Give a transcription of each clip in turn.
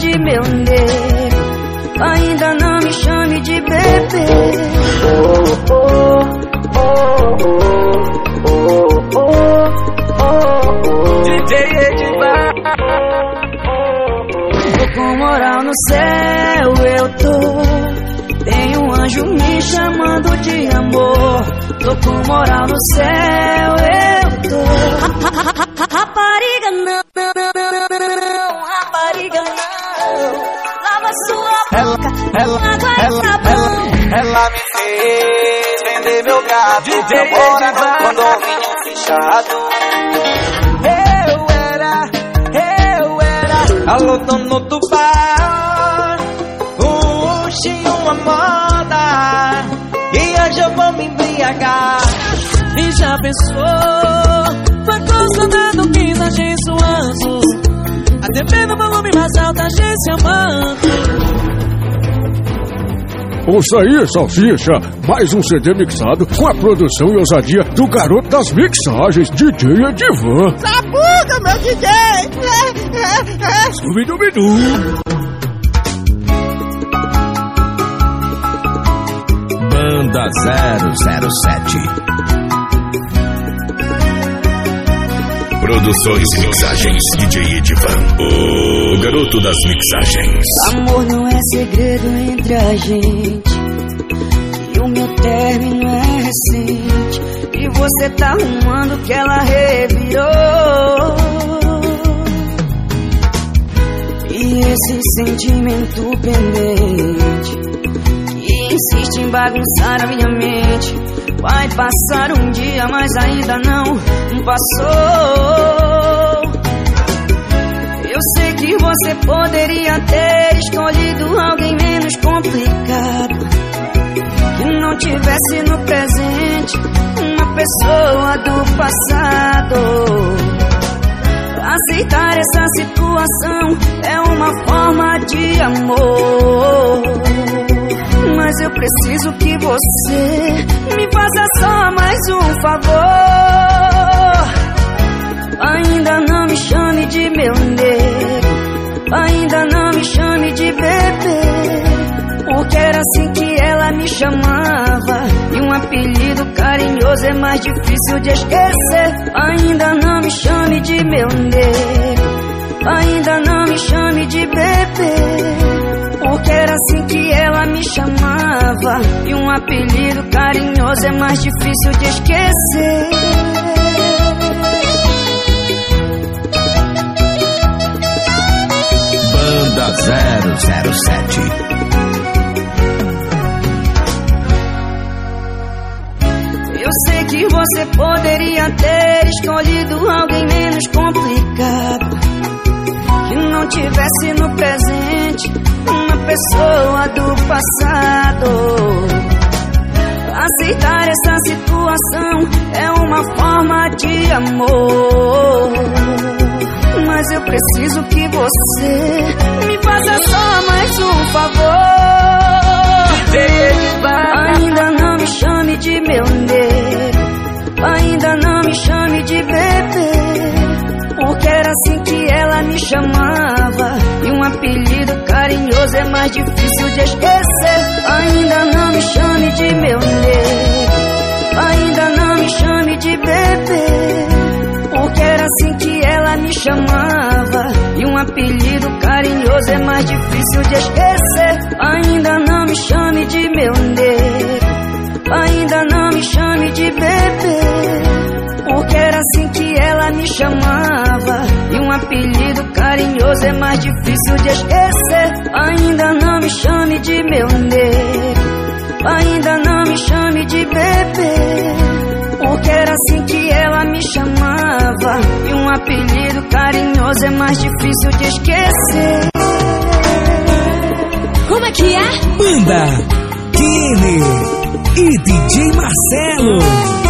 de meu nego. Ainda não me chame de bebê. Oh, oh, oh, oh, oh, oh, DJ Edivar. Tô com moral no céu, eu tô. Tem um anjo me chamando de amor. Tô com moral no céu, eu tô. Rapariga não, boca, ela, ela, ela, ela me fez vender meu gato. DJ Mora no condomínio fechado. Eu era, eu era. Alô, dono do bar. Puxe uma moda. E hoje eu vou me embriagar. E já pensou? Quantos soldado quis a gente suando A TV no volume mais alto, a gente se amando Ouça aí, Salsicha, mais um CD mixado com a produção e ousadia do garoto das mixagens, DJ Edivan. Sabuga, meu DJ! Scooby-Dooby-Doo. Banda 007 Produções e mixagens DJ Edivan, o garoto das mixagens. Amor não é segredo entre a gente. E o meu término é recente. E você tá arrumando que ela revirou. E esse sentimento pendente. Que insiste em bagunçar a minha mente. Vai passar um dia, mas ainda não passou. Eu sei que você poderia ter escolhido alguém menos complicado. Que não tivesse no presente uma pessoa do passado. Aceitar essa situação é uma forma de amor. Mas eu preciso que você me faça só mais um favor. Ainda não me chame de meu nego. Ainda não me chame de bebê. Porque era assim que ela me chamava. E um apelido carinhoso é mais difícil de esquecer. Ainda não me chame de meu nego. Ainda não me chame de bebê. Porque era assim que ela me chamava. E um apelido carinhoso é mais difícil de esquecer. Banda 007 Eu sei que você poderia ter escolhido alguém menos complicado. Que não tivesse no presente uma pessoa do passado. Aceitar essa situação é uma forma de amor. Mas eu preciso que você me faça só mais um favor. Ainda não me chame de meu nego. Ainda não me chame de bebê. Porque era assim que me chamava. E um apelido carinhoso é mais difícil de esquecer. Ainda não me chame de meu nego. Ainda não me chame de bebê. Porque era assim que ela me chamava. E um apelido carinhoso é mais difícil de esquecer. Ainda não me chame de meu nego. Ainda não me chame de bebê. Porque era assim que ela me chamava. Apelido carinhoso é mais difícil de esquecer. Ainda não me chame de meu nego. Ainda não me chame de bebê. Porque era assim que ela me chamava. E um apelido carinhoso é mais difícil de esquecer. Como é que é? Banda Kine e DJ Marcelo.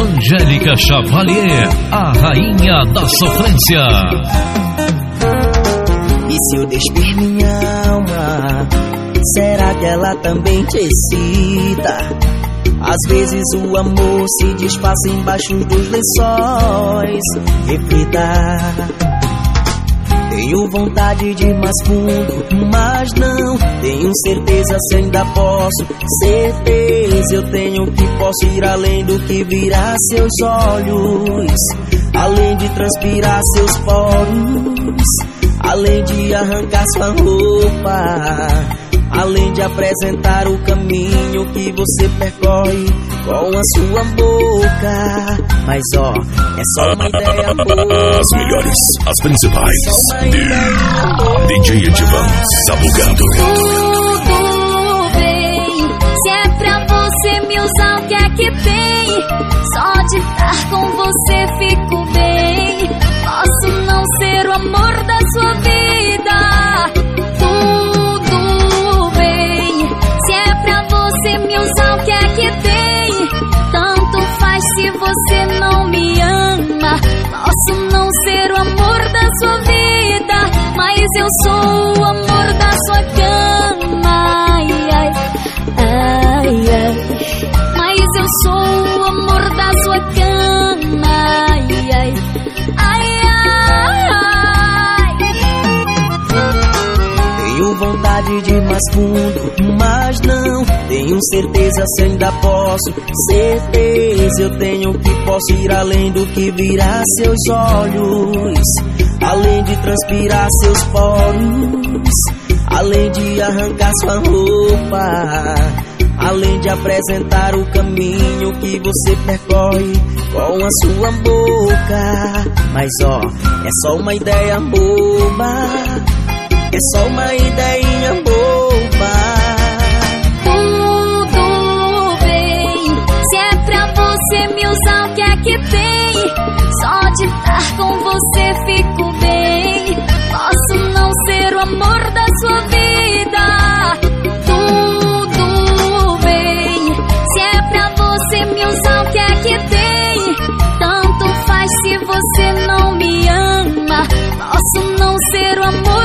Angélica Chavalier, a rainha da sofrência. E se eu despir minha alma, será que ela também te excita? Às vezes o amor se desfaça embaixo dos lençóis. Reflita. Tenho vontade de ir mais fundo, mas não tenho certeza se ainda posso. Certeza eu tenho que posso ir além do que virá seus olhos, além de transpirar seus poros, além de arrancar sua roupa. Além de apresentar o caminho que você percorre com a sua boca. Mas ó, é só uma ideia boa. As melhores, as principais. DJ Edivan Sabugado. Tudo bem, se é pra você me usar, o que é que tem? Só de estar com você fico bem. Posso não ser o amor eu sou vontade de ir mais fundo, mas não tenho certeza se ainda posso. Certeza eu tenho que posso ir além do que virá seus olhos, além de transpirar seus poros, além de arrancar sua roupa. Além de apresentar o caminho que você percorre com a sua boca. Mas ó, é só uma ideia boba. É só uma ideinha boba. Tudo bem, se é pra você me usar, o que é que tem? Só de estar com você fico bem. Posso não ser o amor da sua vida. Tudo bem, se é pra você me usar, o que é que tem? Tanto faz se você não me ama. Posso não ser o amor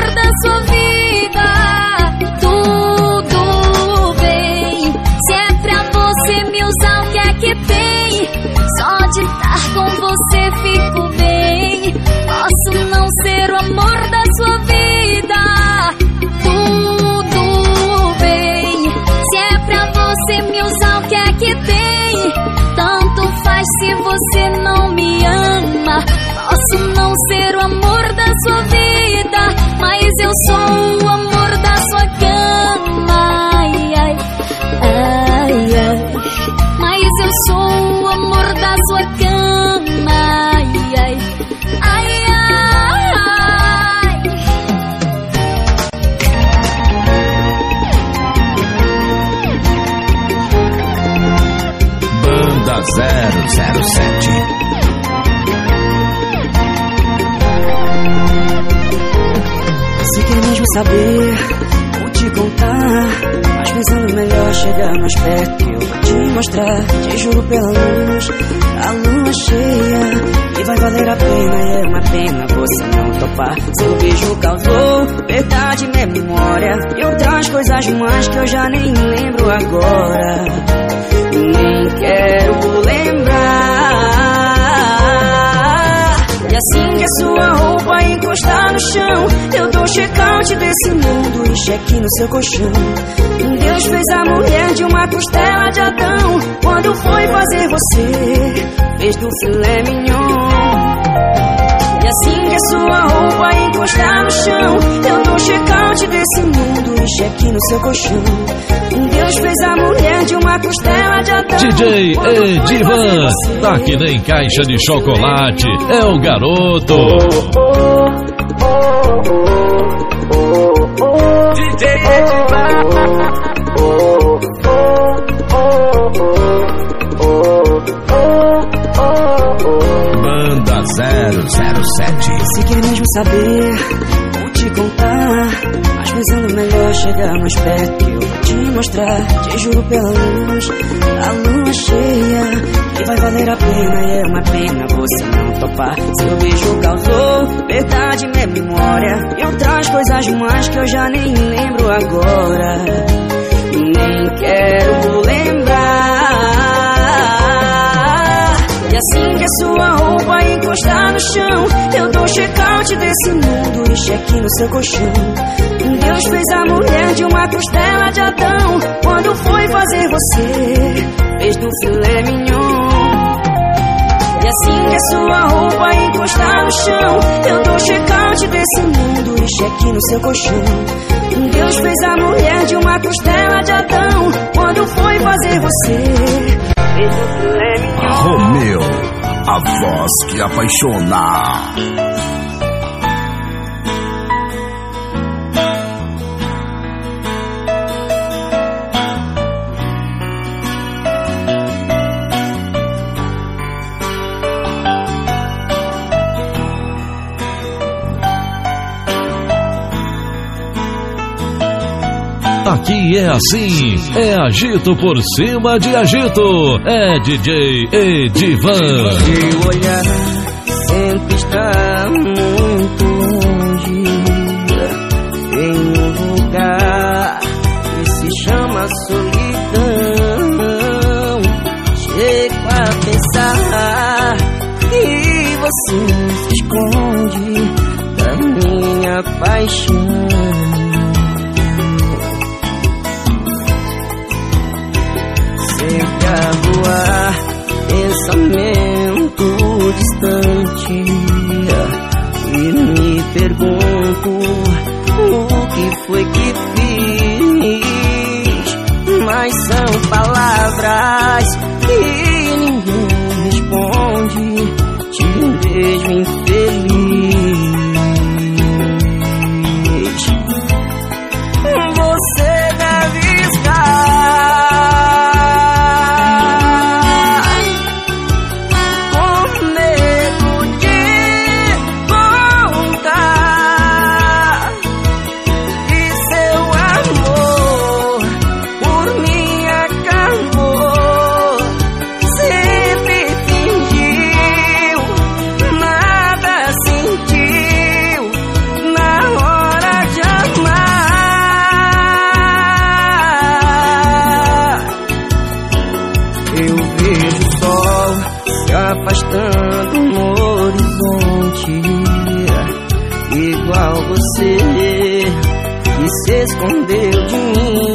se você não me ama. Posso não ser o amor da sua vida, mas eu sou o amor da sua cama. Ai, ai, ai, ai. Mas eu sou o amor da sua cama. 007. Se quer mesmo saber, vou te contar. Mas pensando melhor chegar mais perto eu vou te mostrar. Te juro pela luz, a lua cheia. E vai valer a pena, é uma pena você não topar. Seu beijo causou perda de memória. E outras coisas mais que eu já nem lembro agora. Nem quero sua roupa encostar no chão, eu dou check-out desse mundo e cheque no seu colchão. Deus fez a mulher de uma costela de Adão. Quando foi fazer você, fez do filé mignon. E assim que a sua roupa encostar no chão, eu dou check-out desse mundo e cheque no seu colchão. Deus fez a mulher de uma costela de Adão. DJ Edivan, você, tá que nem caixa de chocolate, é o garoto. DJ Edivan. Banda 007. Se quer mesmo saber. Mas pensando melhor chegar mais perto que eu vou te mostrar. Te juro pela luz, a lua cheia. E vai valer a pena, e é uma pena você não topar. Seu beijo causou perda de memória. E outras coisas mais que eu já nem lembro agora. Nem quero E assim que a sua roupa encostar no chão, eu dou check-out desse mundo e cheque no seu colchão. Deus fez a mulher de uma costela de Adão. Quando foi fazer você, fez do filé mignon. E assim que a sua roupa encostar no chão, eu dou check-out desse mundo e cheque no seu colchão. Deus fez a mulher de uma costela de Adão. Quando foi fazer você, Romeu, a voz que apaixona. Aqui é assim, é agito por cima de agito, é DJ Edivan. Seu olhar sempre está muito longe. Em um lugar que se chama solidão. Chego a pensar que você se esconde da minha paixão. Fiz. Mas são palavras você que se escondeu de mim.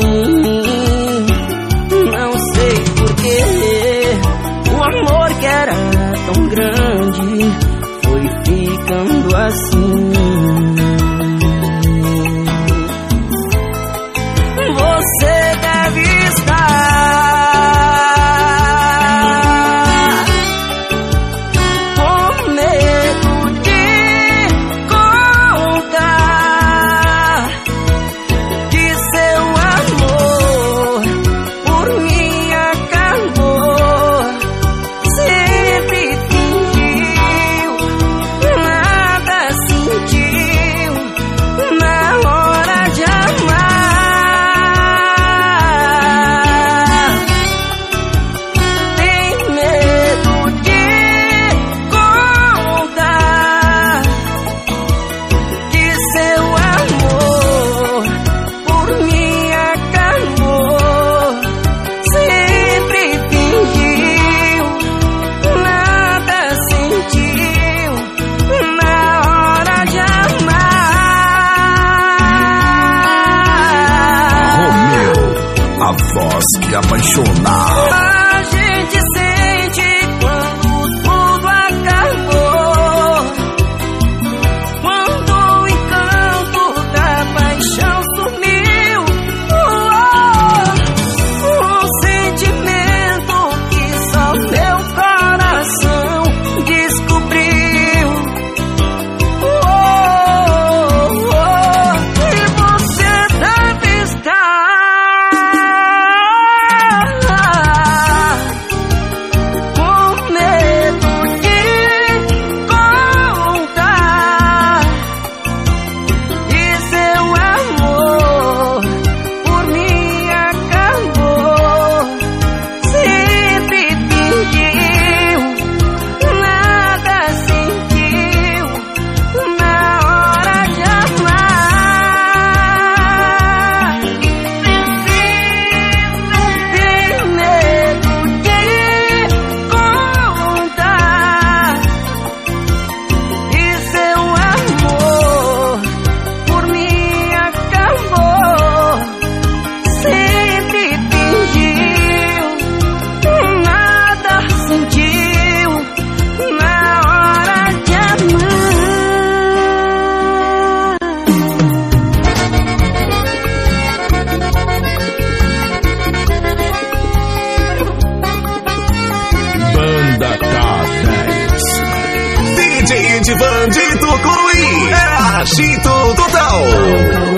Agito total.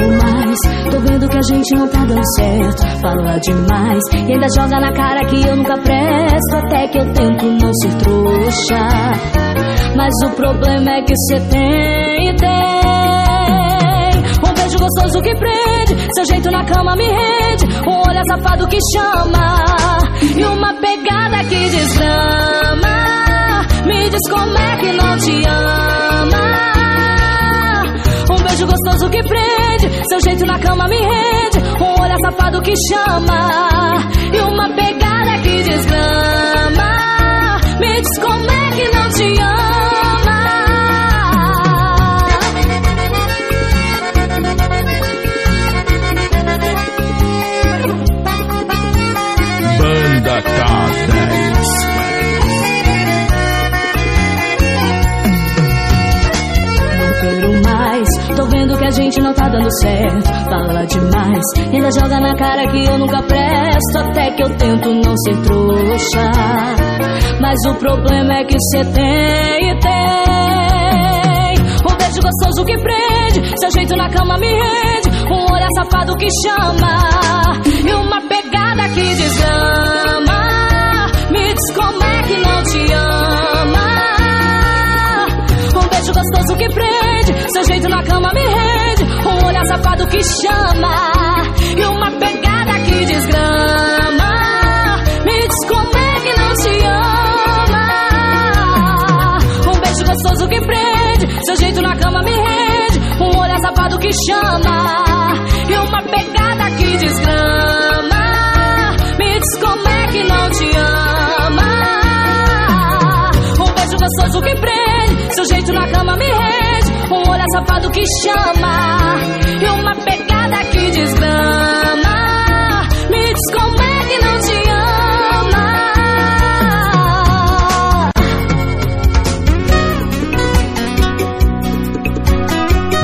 Não mais, tô vendo que a gente não tá dando certo. Fala demais e ainda joga na cara que eu nunca presto. Até que eu tento não ser trouxa. Mas o problema é que cê tem tem. Um beijo gostoso que prende, seu jeito na cama me rende. Um olhar safado que chama e uma pegada que desgrama. Me diz como é que não te ama. Beijo gostoso que prende, seu jeito na cama me rende. Um olhar safado que chama e uma pegada que desgrama. Me diz como é que não te ama. Banda K10. Certo. Fala demais, ainda joga na cara que eu nunca presto. Até que eu tento não ser trouxa. Mas o problema é que cê tem e tem. Um beijo gostoso que prende, seu jeito na cama me rende. Um olhar safado que chama e uma pegada que desama. Me diz como é que não te ama. Beijo gostoso que prende, seu jeito na cama me rende. Um olhar safado que chama e uma pegada que desgrama. Me diz como é que não te ama. Um beijo gostoso que prende, seu jeito na cama me rende. Um olhar safado que chama e uma pegada que desgrama. Safado que chama e uma pegada que desgrama. Me diz como é que não te ama.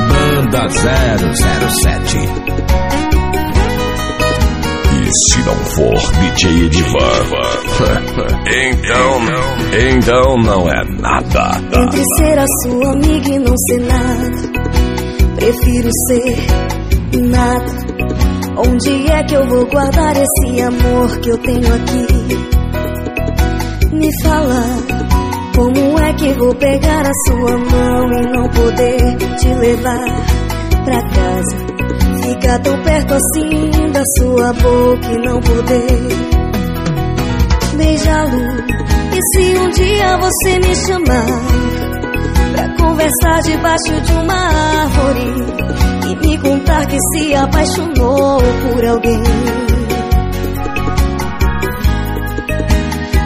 Banda 007. E se não for DJ Edivan? então, então não é nada. Entre ser a sua amiga e não ser nada, prefiro ser nada. Onde é que eu vou guardar esse amor que eu tenho aqui? Me fala, como é que vou pegar a sua mão e não poder te levar pra casa? Ficar tão perto assim da sua boca e não poder beijá-lo. E se um dia você me chamar pra conversar debaixo de uma árvore e me contar que se apaixonou por alguém?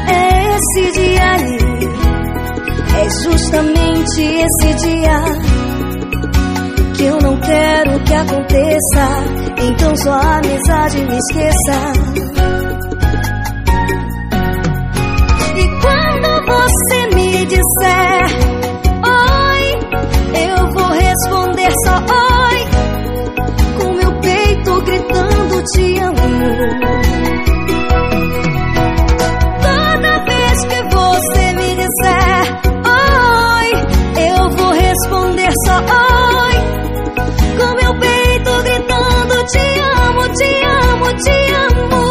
É esse dia aí, é justamente esse dia que eu não quero que aconteça. Então só a amizade me esqueça. Te amo. Toda vez que você me disser oi, eu vou responder só oi, com meu peito gritando te amo, te amo, te amo.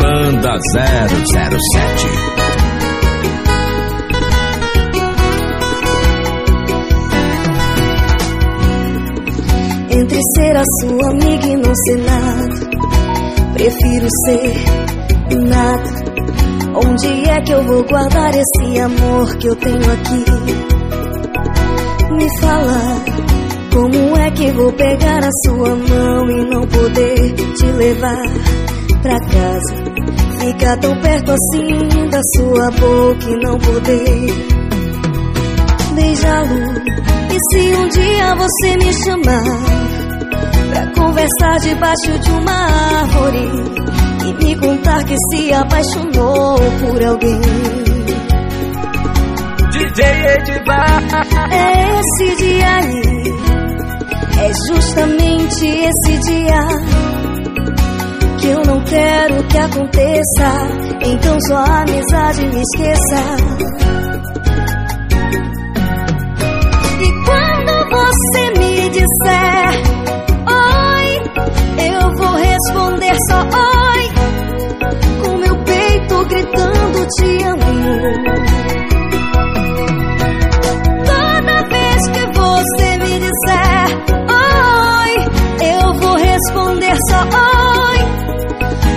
Banda 007. Sua amiga e não ser nada, prefiro ser nada. Onde é que eu vou guardar esse amor que eu tenho aqui? Me fala, como é que vou pegar a sua mão e não poder te levar pra casa? Ficar tão perto assim da sua boca e não poder beijá-lo. E se um dia você me chamar conversar debaixo de uma árvore e me contar que se apaixonou por alguém? DJ Edivan. É esse dia aí, é justamente esse dia que eu não quero que aconteça. Então só a amizade me esqueça. E quando você me disser responder só oi. Com meu peito gritando te amo. responder só oi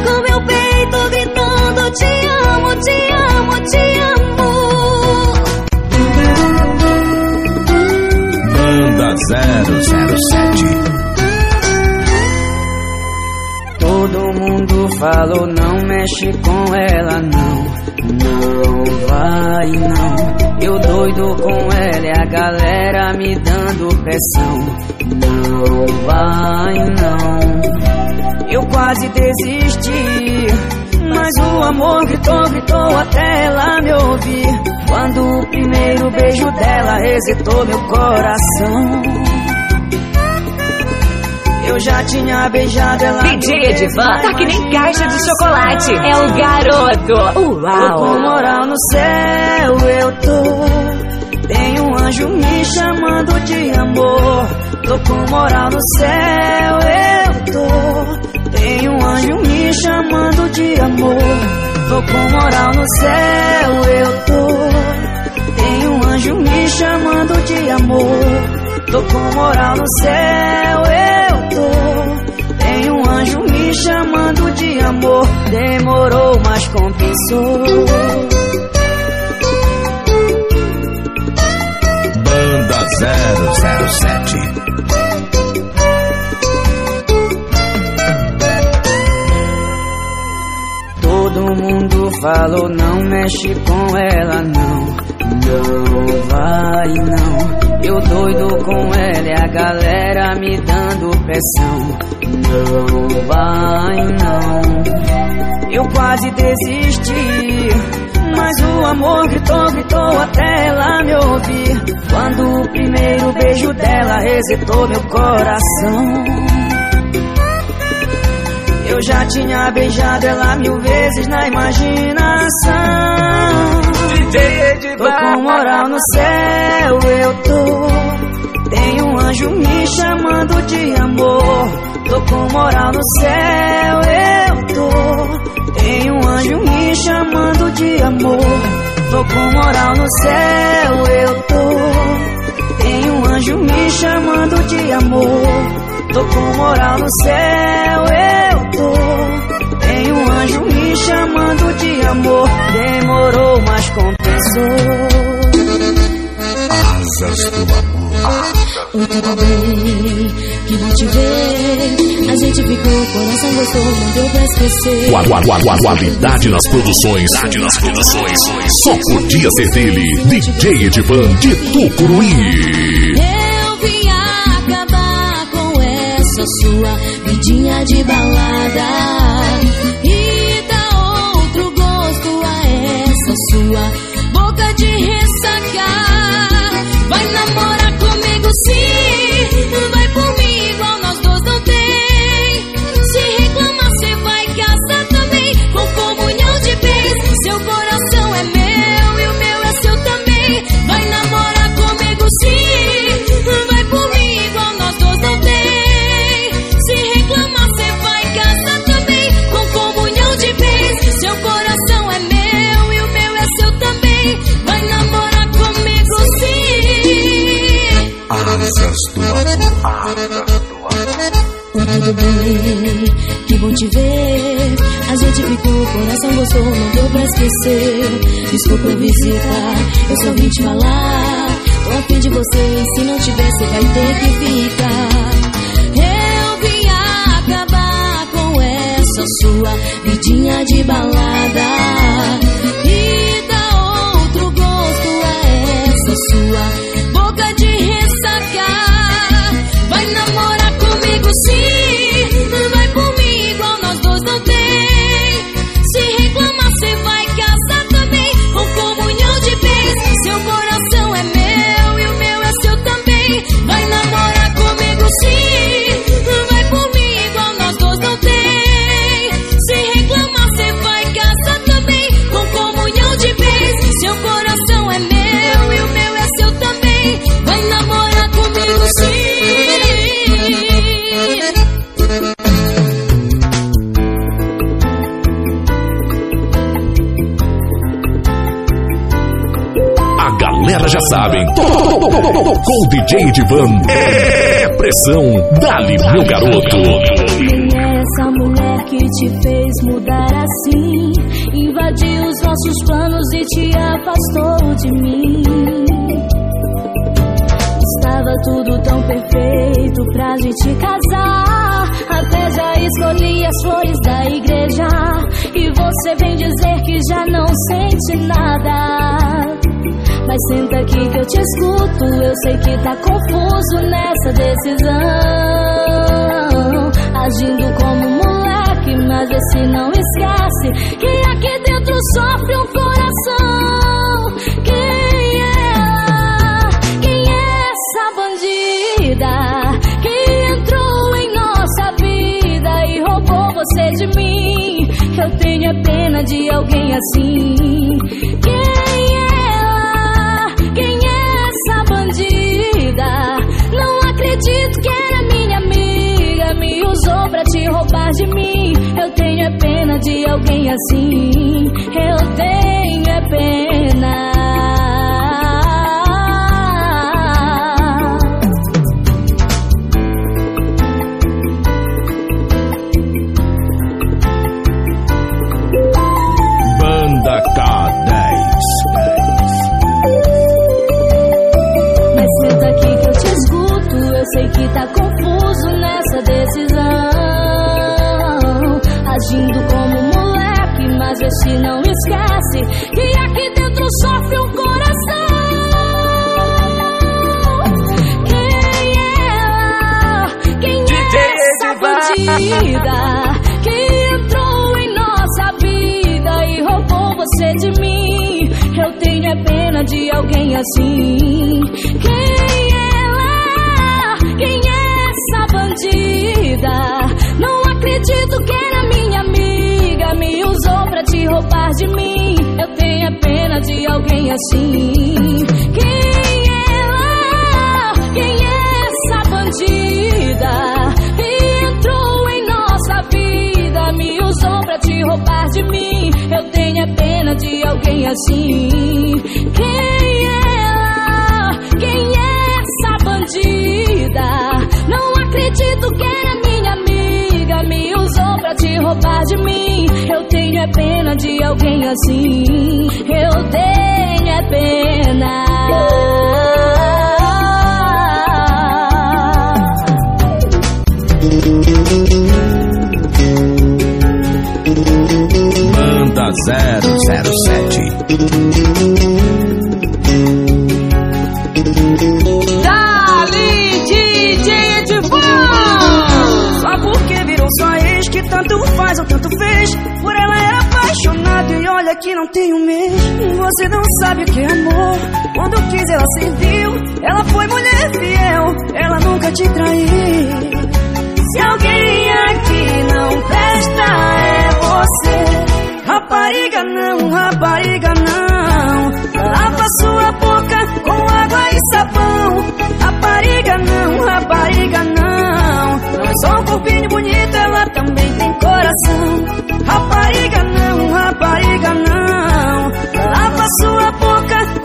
Com meu peito gritando te amo, te amo, te amo Banda 007 mundo falou não mexe com ela não. Não vai não. Eu doido com ela e a galera me dando pressão. Não vai não. Eu quase desisti Mas o amor gritou, gritou até ela me ouvir. Quando o primeiro beijo dela resetou meu coração eu já tinha beijado ela. DJ Edivan tá que nem caixa de chocolate. É o garoto. Uau. Tô com moral no céu, eu tô. Tem um anjo me chamando de amor. Tô com moral no céu, eu tô. Tem um anjo me chamando de amor. Tô com moral no céu, eu tô. Tem um anjo me chamando de amor. Tô com moral no céu, anjo me chamando de amor. Demorou, mas compensou. Banda 007 Todo mundo falou não mexe com ela não Não vai não. Eu doido com ela e a galera me dando pressão. Não vai não. Eu quase desisti Mas o amor gritou, gritou até ela me ouvir. Quando o primeiro beijo dela resetou meu coração. Eu já tinha beijado ela mil vezes na imaginação. Tô com moral no céu, eu tô. Tem um anjo me chamando de amor. Tô com moral no céu, eu tô. Tem um anjo me chamando de amor. Tô com moral no céu, eu tô. Tem um anjo me chamando de amor. Tô com moral no céu, eu tô. Anjo me chamando de amor. Demorou, mas compensou. Asas do amor. Oi, tudo bem? Que bom te ver. A gente ficou, coração gostou, não deu pra esquecer. Gua- gua- gua- gua- Qualidade nas produções. Qualidade nas produções. Só podia ser dele. DJ Edivan de Tucuruí. Eu vim acabar com essa sua vidinha de balada te ver. A gente ficou, o coração gostou, não deu pra esquecer. Desculpa a visita, eu só vim te falar. Tô afim de você, e se não tiver, você vai ter que ficar. Eu vim acabar com essa sua vidinha de balada. E dar outro gosto a essa sua DJ Divan é pressão. Dali, meu garoto. Quem é essa mulher que te fez mudar assim? Invadiu os nossos planos e te afastou de mim. Estava tudo tão perfeito pra gente casar. Até já escolhi as flores da igreja. E você vem dizer que já não sente nada. Mas senta aqui que eu te escuto. Eu sei que tá confuso nessa decisão. Agindo como moleque, mas esse não esquece que aqui dentro sofre um coração. Quem é ela? Quem é essa bandida que entrou em nossa vida e roubou você de mim? Eu tenho é pena de alguém assim. Te roubar de mim. Eu tenho é pena de alguém assim. Eu tenho é pena. Assim. Quem é ela? Quem é essa bandida? Não acredito que era minha amiga. Me usou pra te roubar de mim. Eu tenho é pena de alguém assim. Quem é ela? Quem é essa bandida? Roubar de mim. Eu tenho é pena de alguém assim. Quem é ela? Quem é essa bandida? Não acredito que era minha amiga. Me usou pra te roubar de mim. Eu tenho é pena de alguém assim. Eu tenho é pena. 007. Dali, DJ Edivan! Só porque virou só ex que tanto faz ou tanto fez. Por ela era apaixonado e olha que não tem um mês. Você não sabe o que é amor. Quando quis ela serviu. Ela foi mulher fiel. Ela nunca te traiu. Se alguém aqui não presta, é você. Rapariga não, rapariga não. Lava sua boca com água e sabão. Rapariga não, rapariga não. Não é só um corpinho bonito, ela também tem coração. Rapariga não, rapariga não. Lava sua boca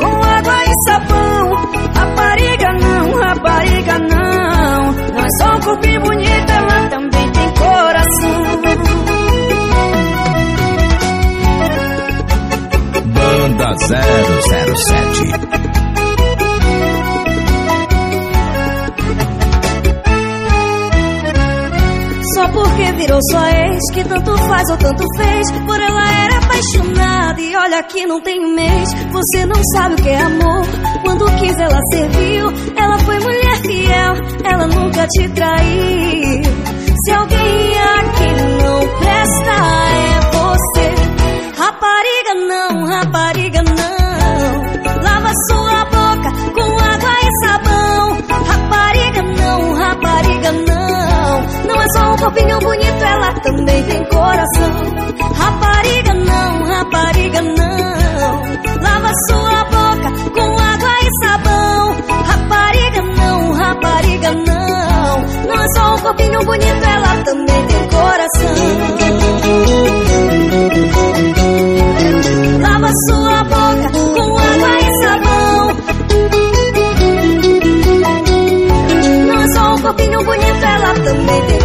007. Só porque virou sua ex Que tanto faz ou tanto fez. Por ela era apaixonada E olha que não tem mês. Você não sabe o que é amor. Quando quis ela serviu. Ela foi mulher fiel Ela nunca te traiu. Se alguém aqui não presta É você Rapariga não, rapariga não. Lava sua boca com água e sabão. Rapariga não, rapariga não. Não é só um corpinho bonito, ela também tem coração. Rapariga não, rapariga não. Lava sua boca com água e sabão. Rapariga não, rapariga não. Não é só um corpinho bonito, ela também sua boca com água e sabão. Não é só um corpinho bonito, ela também tem